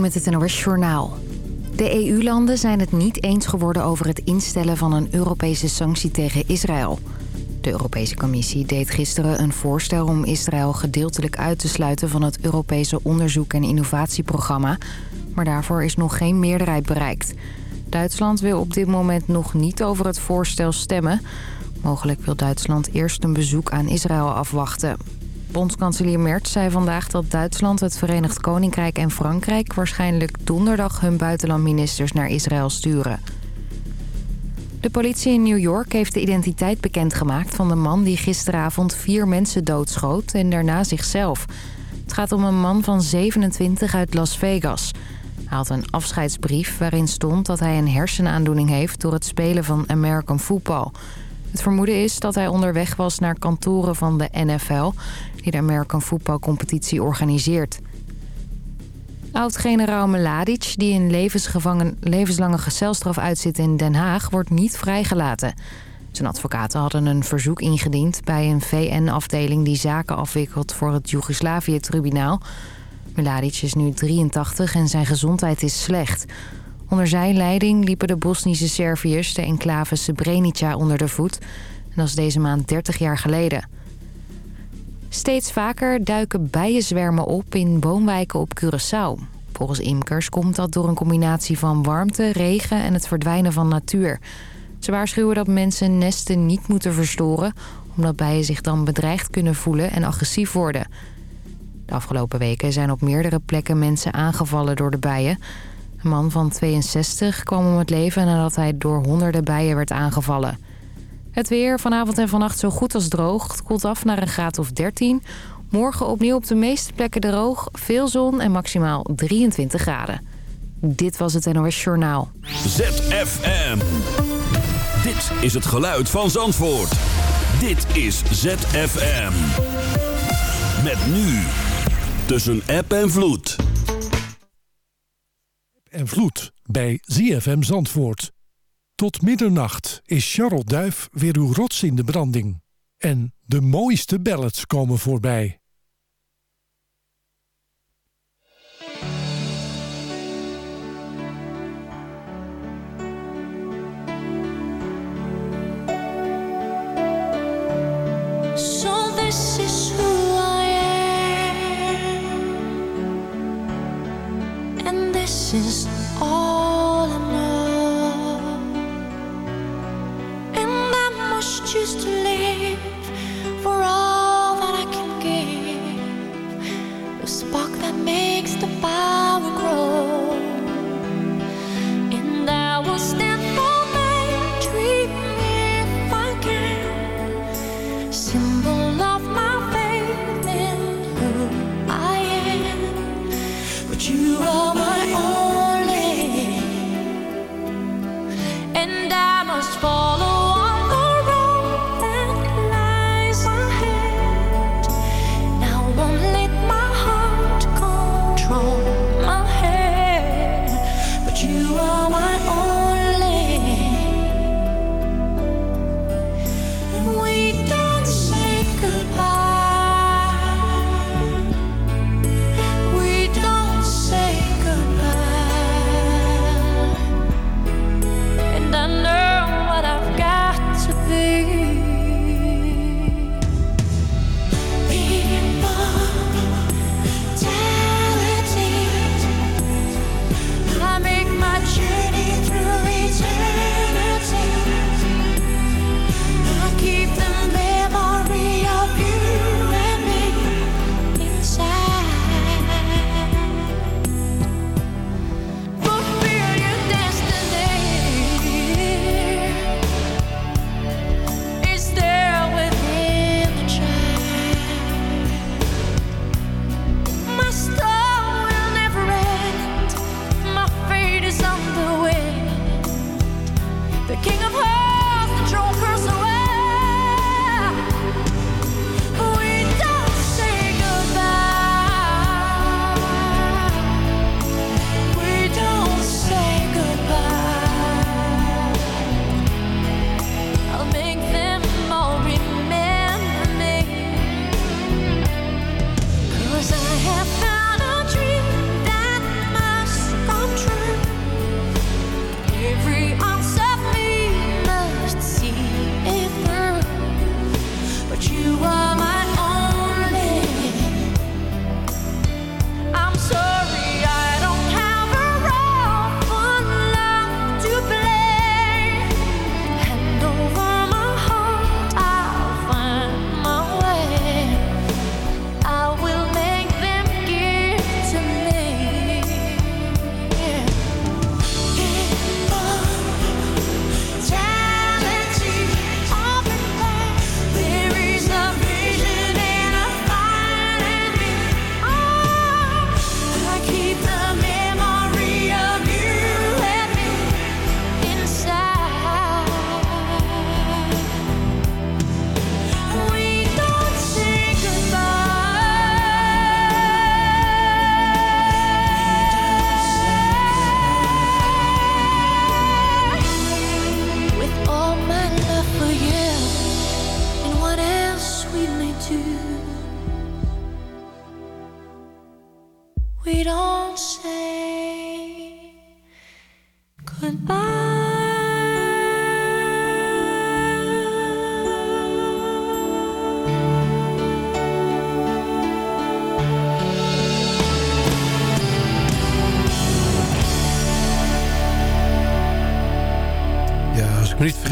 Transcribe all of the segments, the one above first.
Met het NOS Journaal. De EU-landen zijn het niet eens geworden over het instellen van een Europese sanctie tegen Israël. De Europese Commissie deed gisteren een voorstel om Israël gedeeltelijk uit te sluiten van het Europese onderzoek- en innovatieprogramma. Maar daarvoor is nog geen meerderheid bereikt. Duitsland wil op dit moment nog niet over het voorstel stemmen. Mogelijk wil Duitsland eerst een bezoek aan Israël afwachten. Bondskanselier Merz zei vandaag dat Duitsland, het Verenigd Koninkrijk en Frankrijk... waarschijnlijk donderdag hun buitenlandministers naar Israël sturen. De politie in New York heeft de identiteit bekendgemaakt van de man... die gisteravond vier mensen doodschoot en daarna zichzelf. Het gaat om een man van 27 uit Las Vegas. Hij had een afscheidsbrief waarin stond dat hij een hersenaandoening heeft... door het spelen van American Football... Het vermoeden is dat hij onderweg was naar kantoren van de NFL... die de American voetbalcompetitie organiseert. Oud-generaal Mladic, die een levenslange gecelstraf uitzit in Den Haag... wordt niet vrijgelaten. Zijn advocaten hadden een verzoek ingediend bij een VN-afdeling... die zaken afwikkelt voor het Joegoslavië-tribunaal. Mladic is nu 83 en zijn gezondheid is slecht... Onder zijn leiding liepen de Bosnische Serviërs de enclave Srebrenica onder de voet. En dat is deze maand 30 jaar geleden. Steeds vaker duiken bijenzwermen op in woonwijken op Curaçao. Volgens imkers komt dat door een combinatie van warmte, regen en het verdwijnen van natuur. Ze waarschuwen dat mensen nesten niet moeten verstoren... omdat bijen zich dan bedreigd kunnen voelen en agressief worden. De afgelopen weken zijn op meerdere plekken mensen aangevallen door de bijen... Een man van 62 kwam om het leven nadat hij door honderden bijen werd aangevallen. Het weer vanavond en vannacht zo goed als droog. Het koelt af naar een graad of 13. Morgen opnieuw op de meeste plekken droog, veel zon en maximaal 23 graden. Dit was het NOS Journaal. ZFM. Dit is het geluid van Zandvoort. Dit is ZFM. Met nu. Tussen app en vloed en vloed bij ZFM Zandvoort. Tot middernacht is Charles Duif weer uw rots in de branding. En de mooiste ballads komen voorbij. So this is who I am And this is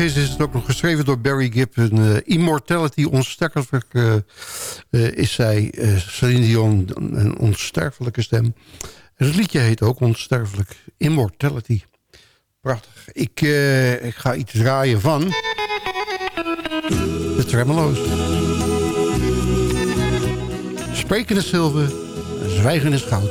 is het ook nog geschreven door Barry Gibb. Een uh, Immortality, onsterfelijk uh, uh, is zij. Celine Dion, een onsterfelijke stem. En het liedje heet ook Onsterfelijk. Immortality. Prachtig. Ik, ik ga iets draaien van... De Tremolo's. Spreken is zilver, zwijgen is goud.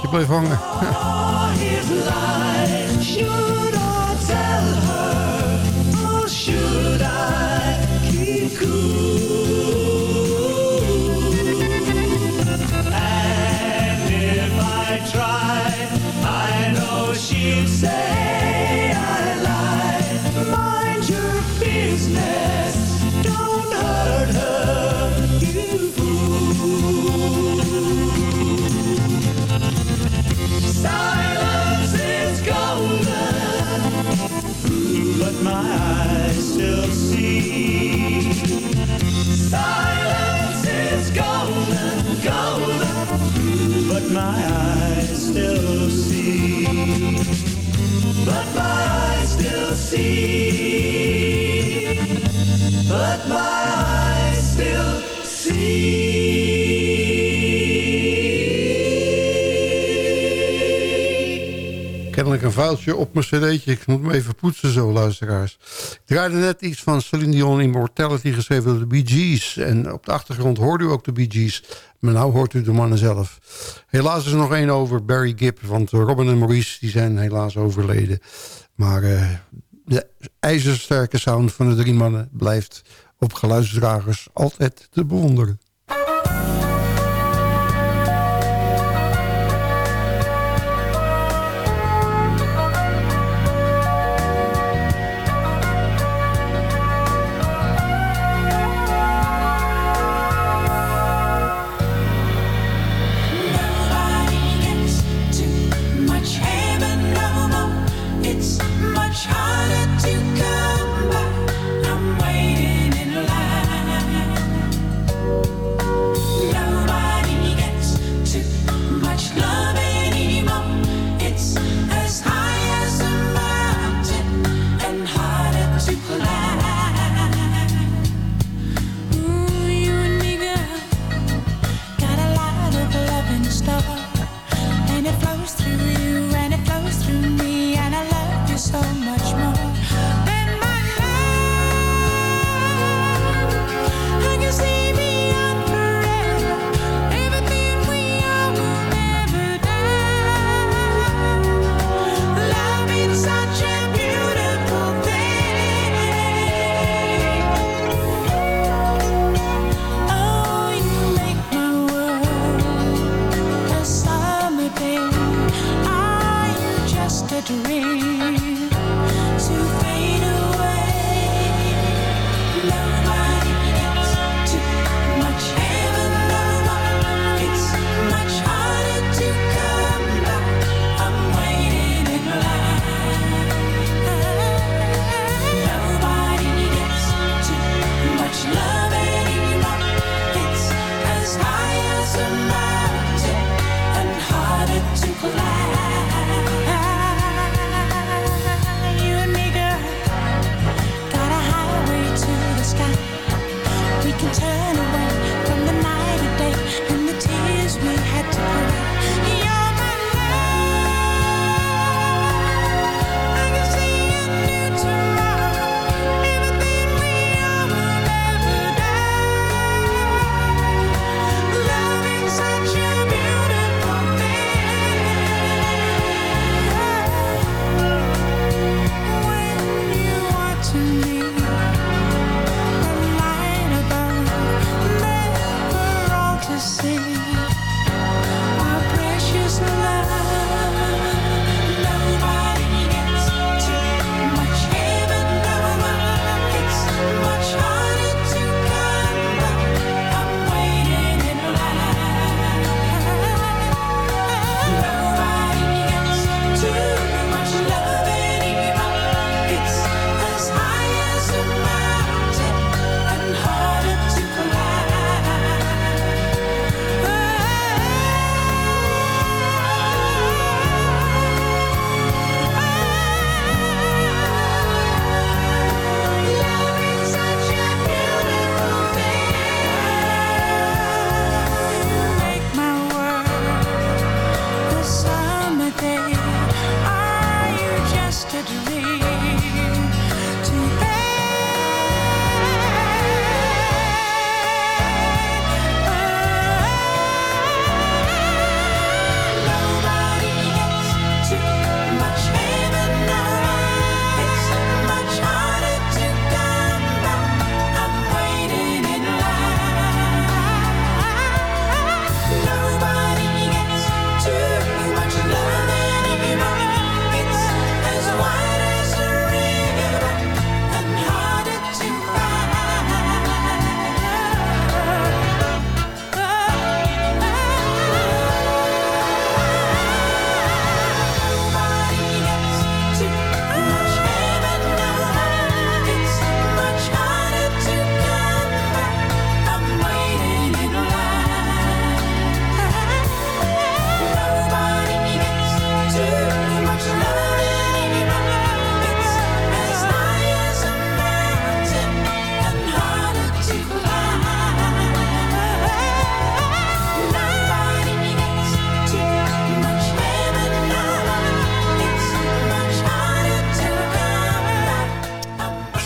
Cd'tje blijft hangen. een foutje op mijn cd'tje. Ik moet hem even poetsen zo, luisteraars. Ik draaide net iets van Celine Dion Immortality geschreven door de Bee Gees. En op de achtergrond hoorde u ook de Bee Gees. Maar nou hoort u de mannen zelf. Helaas is er nog één over, Barry Gibb. Want Robin en Maurice die zijn helaas overleden. Maar eh, de ijzersterke sound van de drie mannen... blijft op geluidsdragers altijd te bewonderen.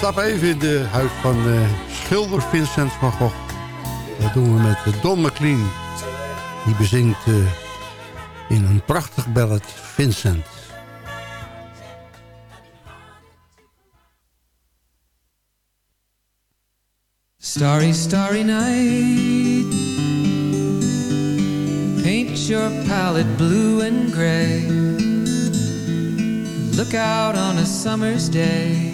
Stappen even in de huid van eh, schilder Vincent van Gogh. Dat doen we met eh, Don McLean. Die bezingt eh, in een prachtig ballad Vincent. Starry, starry night. Paint your palette blue and gray. Look out on a summer's day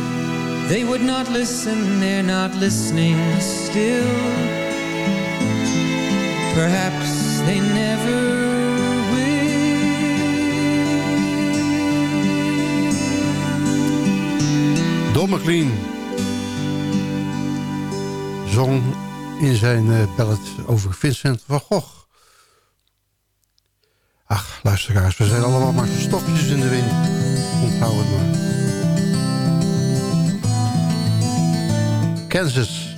They would not listen, they're not listening still. Perhaps they never will. Don McLean zong in zijn uh, ballad over Vincent van Gogh. Ach, luisteraars, we zijn allemaal maar stokjes in de wind. Onthoud het maar. Kansas.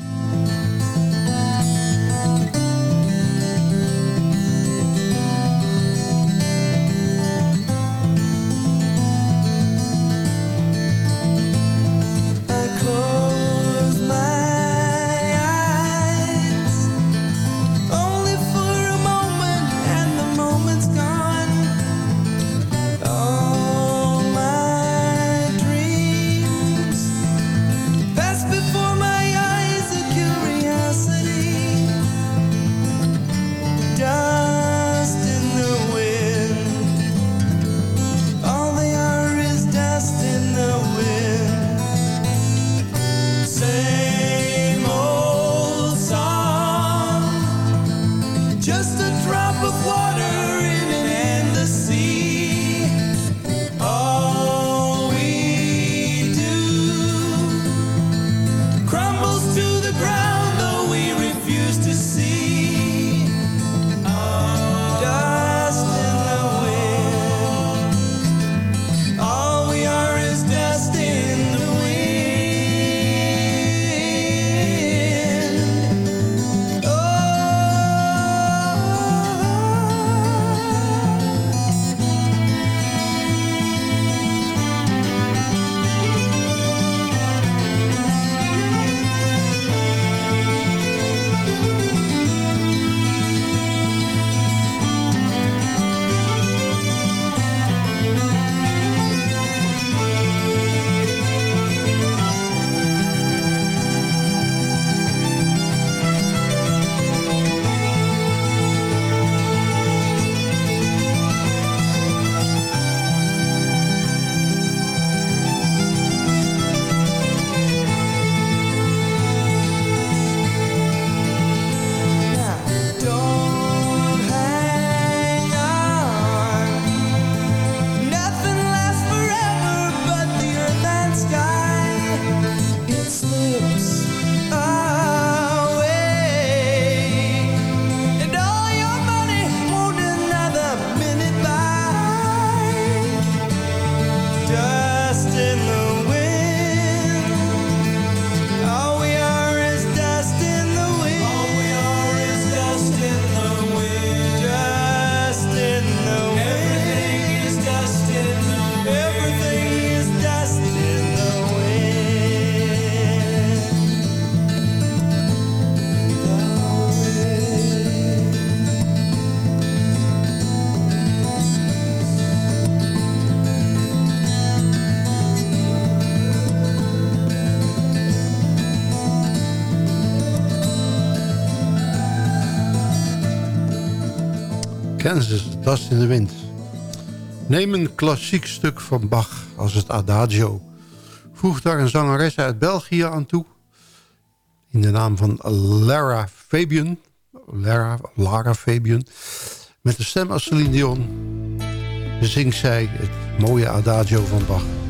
Kansas, Dust in the Wind. Neem een klassiek stuk van Bach als het Adagio. Voeg daar een zangeres uit België aan toe. In de naam van Lara Fabian. Lara, Lara Fabian. Met de stem als Celine Dion zingt zij het mooie Adagio van Bach.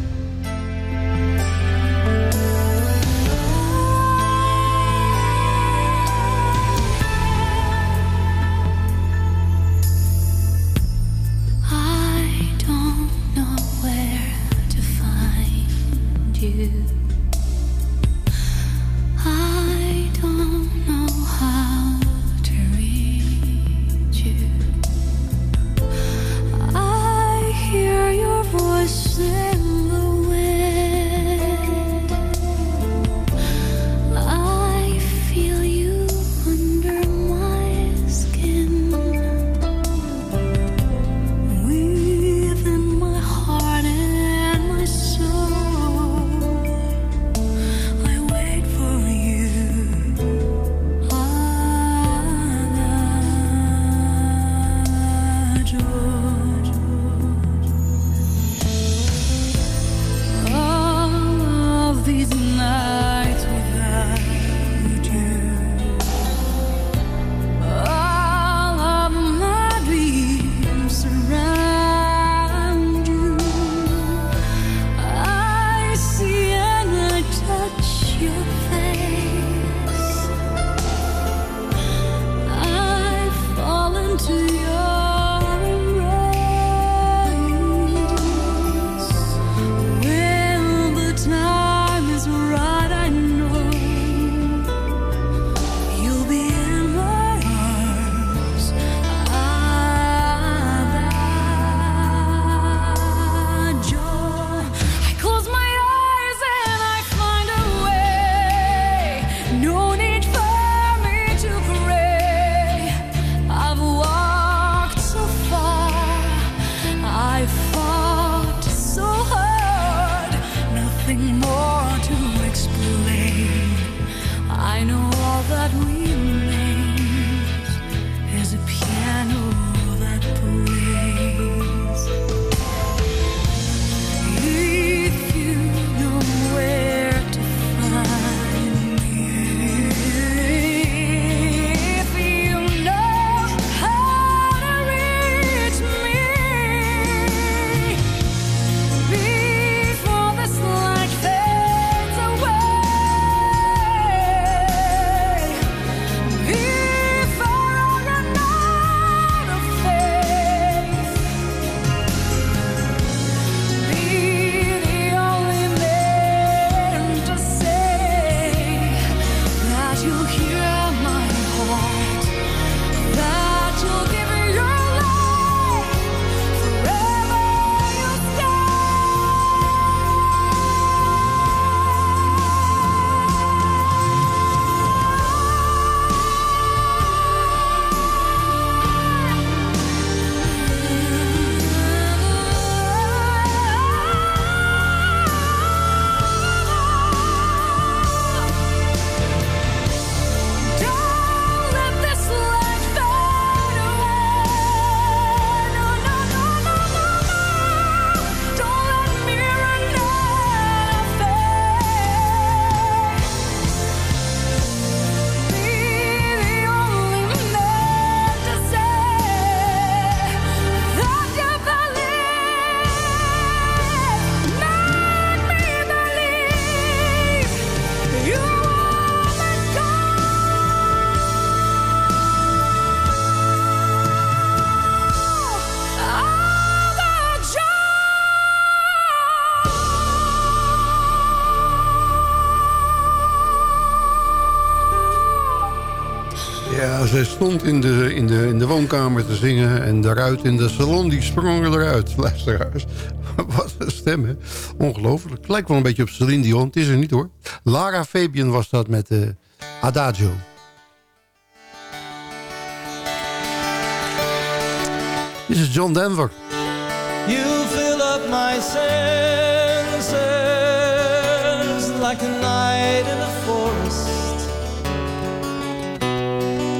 Stond in de, in, de, in de woonkamer te zingen... en daaruit in de salon, die sprongen eruit, luisteraars. Wat een stem, hè? Ongelooflijk. Lijkt wel een beetje op Celine Dion. Het is er niet, hoor. Lara Fabian was dat met uh, Adagio. Dit is John Denver. You fill up my senses like a night in a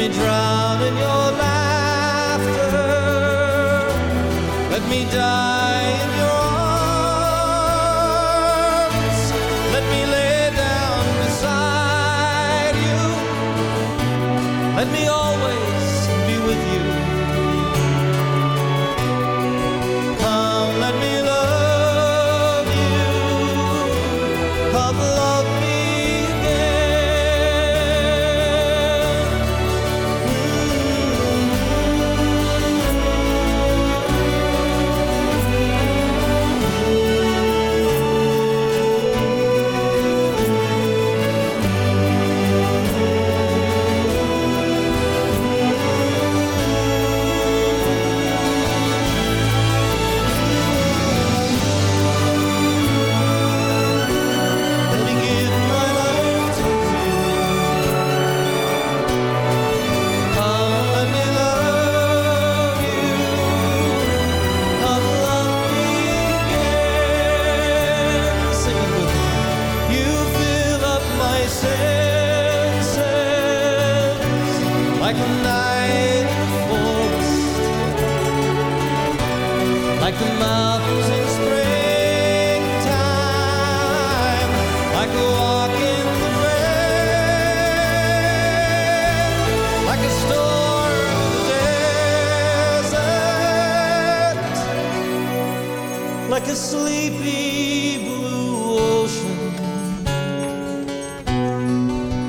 me drown in your laughter. Let me die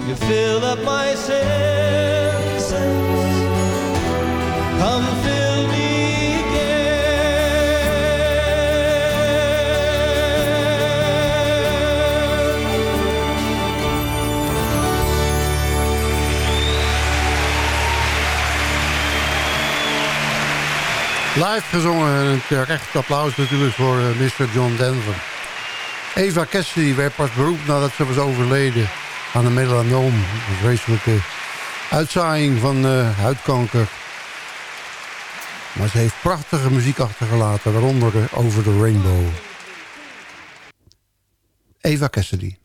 You fill up my senses. Come fill me. Live gezongen en een terecht applaus natuurlijk voor eh, Mr. John Denver. Eva Cassidy werd pas beroemd nadat ze was overleden aan een melanoom. Een vreselijke uitzaaiing van eh, huidkanker. Maar ze heeft prachtige muziek achtergelaten, waaronder de Over the Rainbow. Eva Cassidy.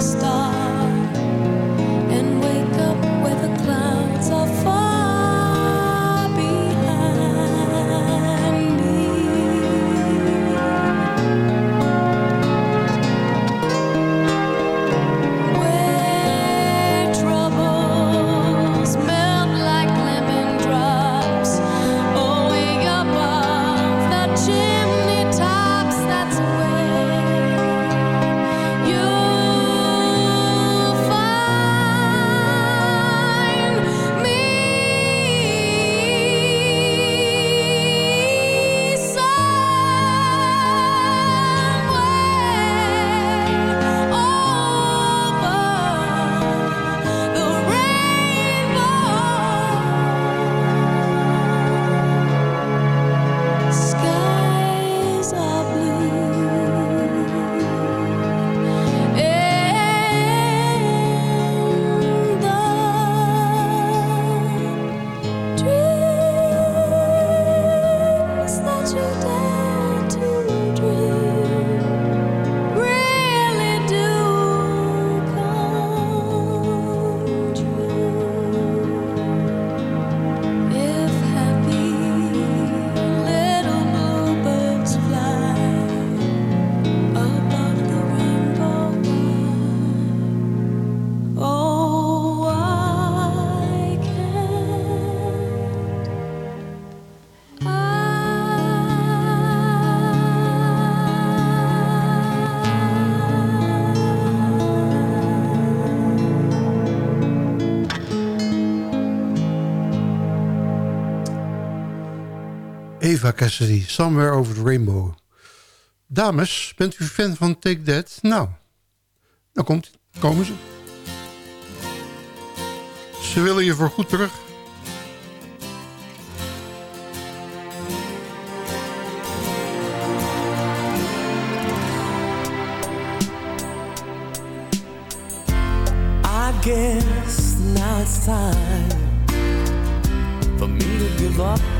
stop. Eva Cassidy, Somewhere Over the Rainbow. Dames, bent u fan van Take That? Nou, dan komt, komen ze. Ze willen je voor goed terug. I guess now it's me to.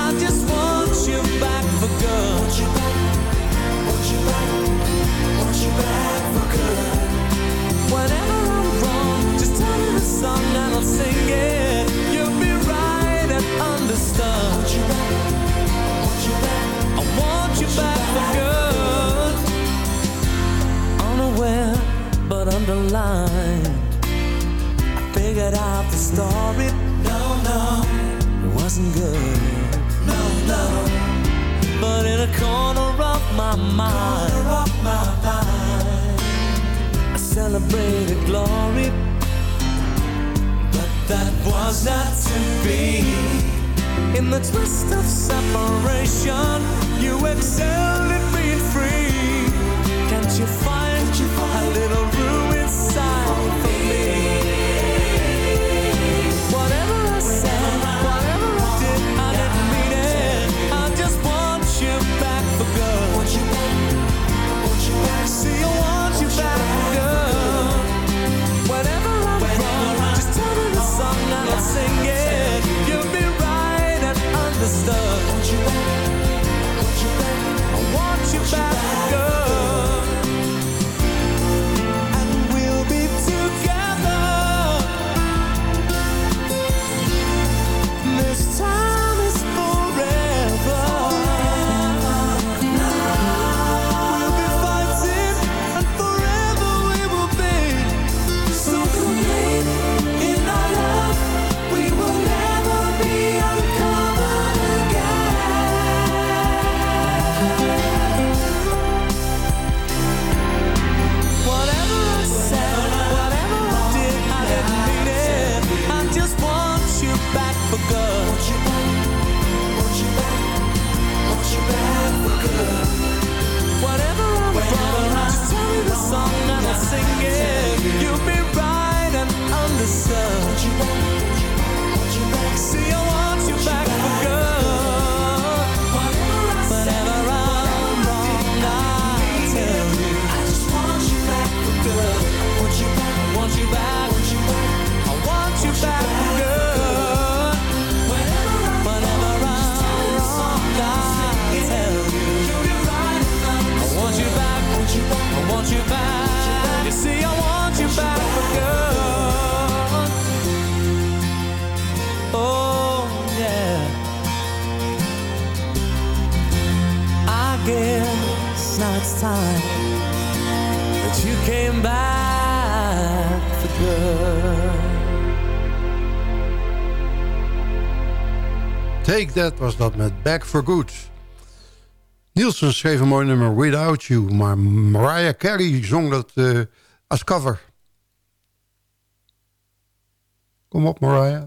I just want you back for good. Whenever I'm wrong, just tell me the song and I'll sing it. You'll be right and understood. I want you back for good. Unaware but underlined. I figured out the story. No, no, wasn't good. No, no, but in a corner of my mind, of my mind, I celebrated glory. But that was not to be. In the twist of separation, you excelled time you came back for good. Take That was dat met Back for Good. Nielsen schreef een mooi nummer Without You, maar Mariah Carey zong dat eh, als cover. Kom op Mariah.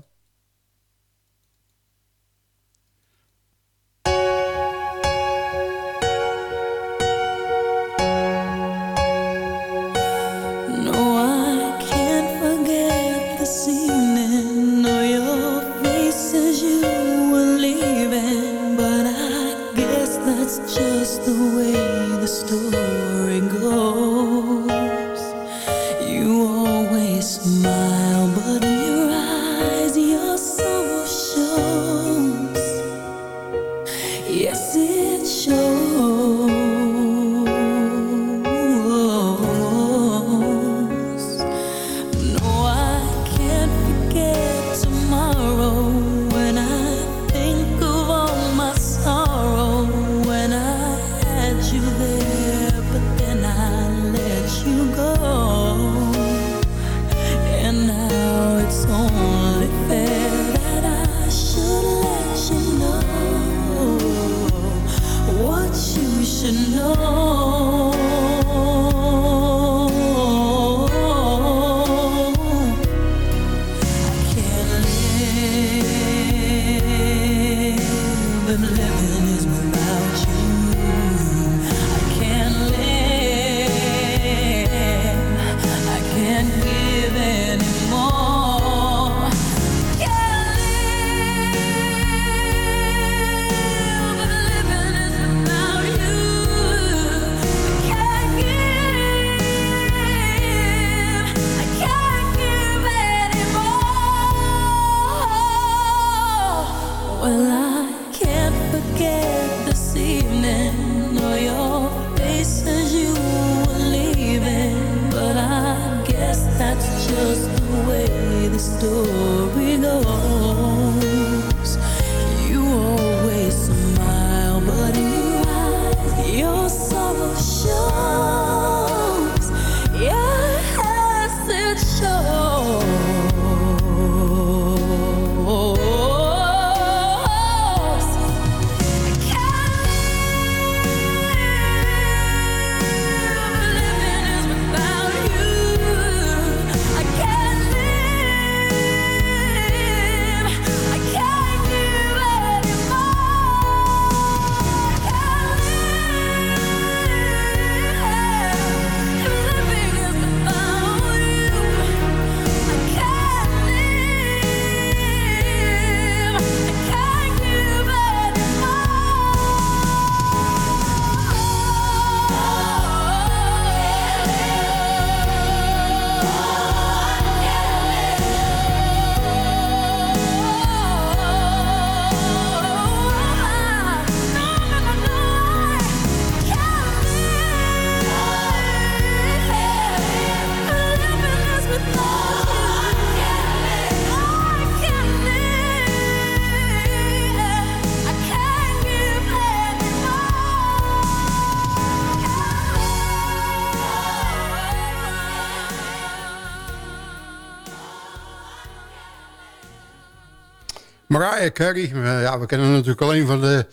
Mariah Carey, eh, ja, we kennen natuurlijk alleen van de...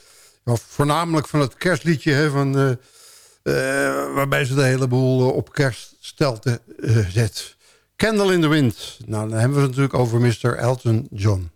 Voornamelijk van het kerstliedje, hè, van, eh, waarbij ze de hele boel eh, op kerststelte uh, zet. Candle in the Wind. Nou, dan hebben we het natuurlijk over Mr. Elton John.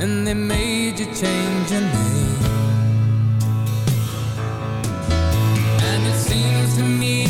and they made you change your name. And it seems to me.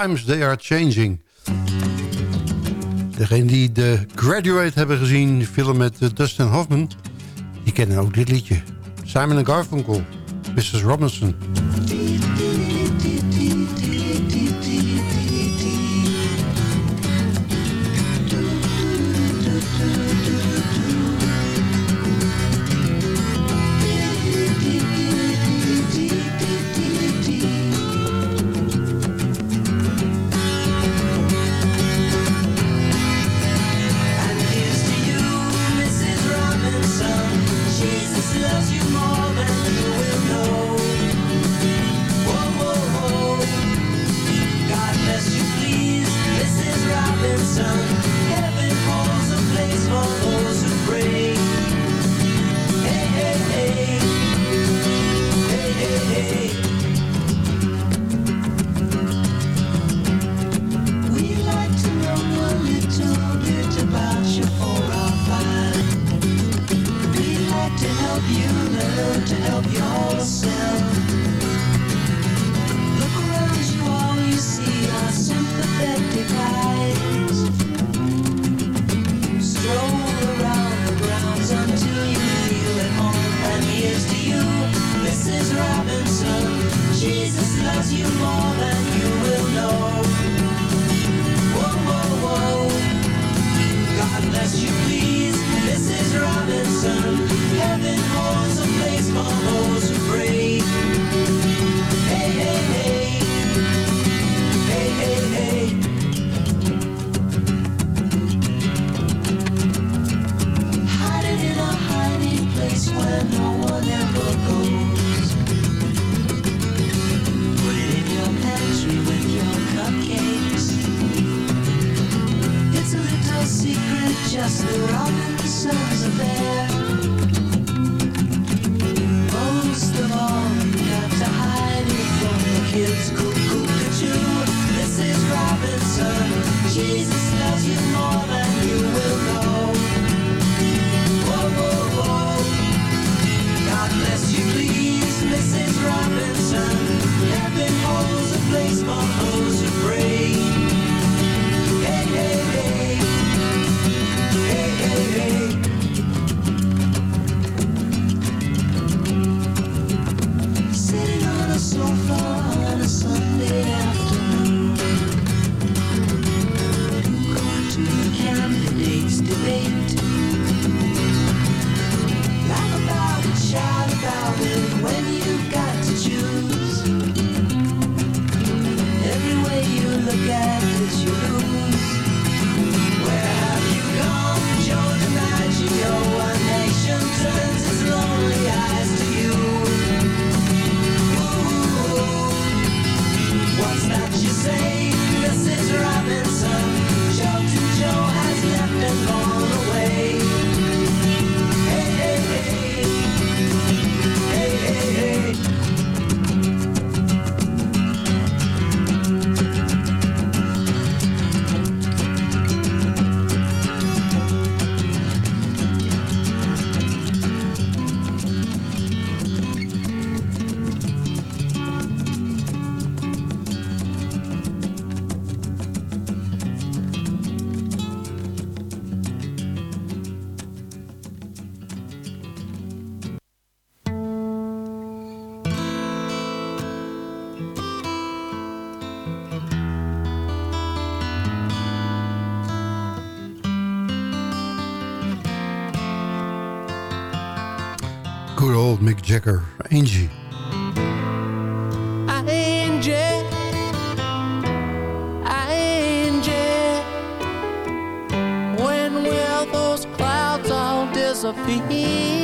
Times They Are Changing. Degenen die de Graduate hebben gezien, de film met eh, Dustin Hoffman... die kennen ook dit liedje. Simon Garfunkel, Mrs. Robinson... oud Mick Jagger, Angie. Angie, Angie, when will those clouds all disappear?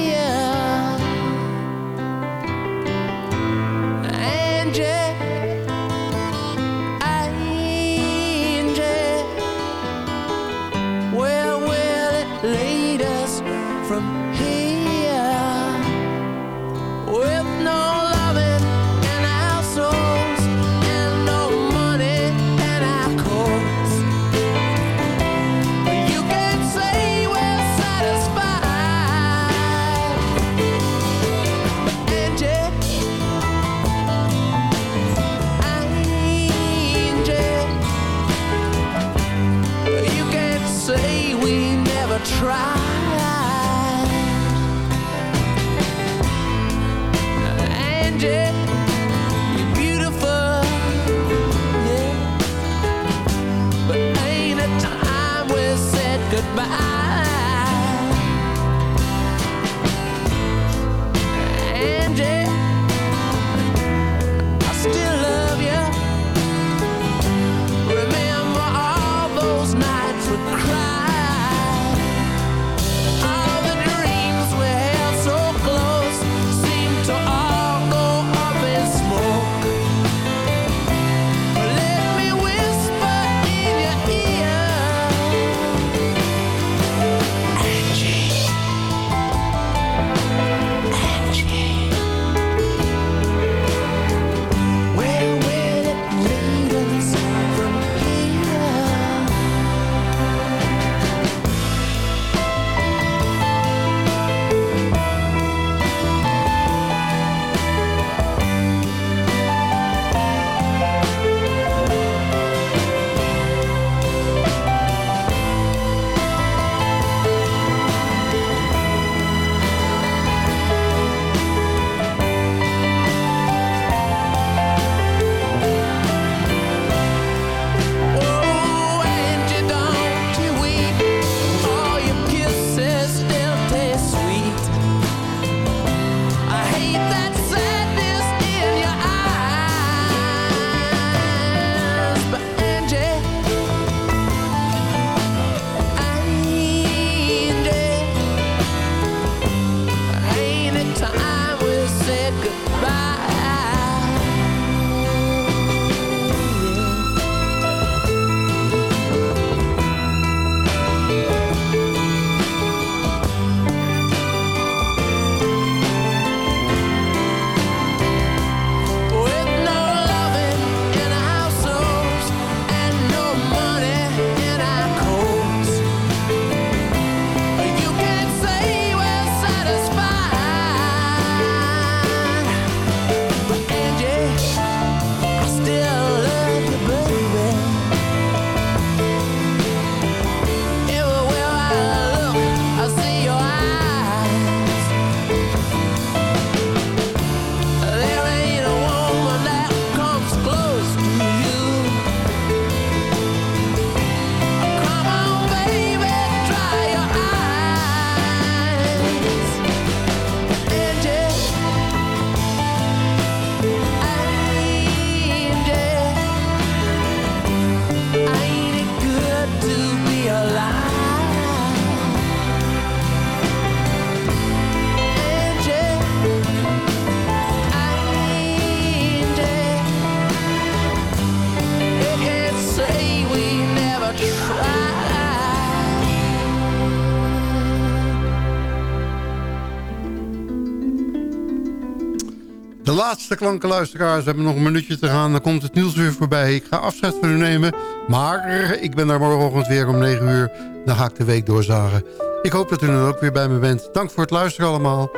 Laatste klanken luisteraars. We hebben nog een minuutje te gaan. Dan komt het nieuws weer voorbij. Ik ga afzet van u nemen. Maar ik ben daar morgenochtend weer om 9 uur. Dan ga ik de week doorzagen. Ik hoop dat u dan ook weer bij me bent. Dank voor het luisteren allemaal.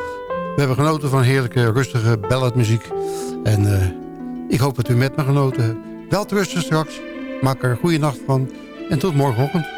We hebben genoten van heerlijke, rustige balladmuziek. En eh, ik hoop dat u met me genoten hebt. Wel te rusten straks. Maak er een goede nacht van. En tot morgenochtend.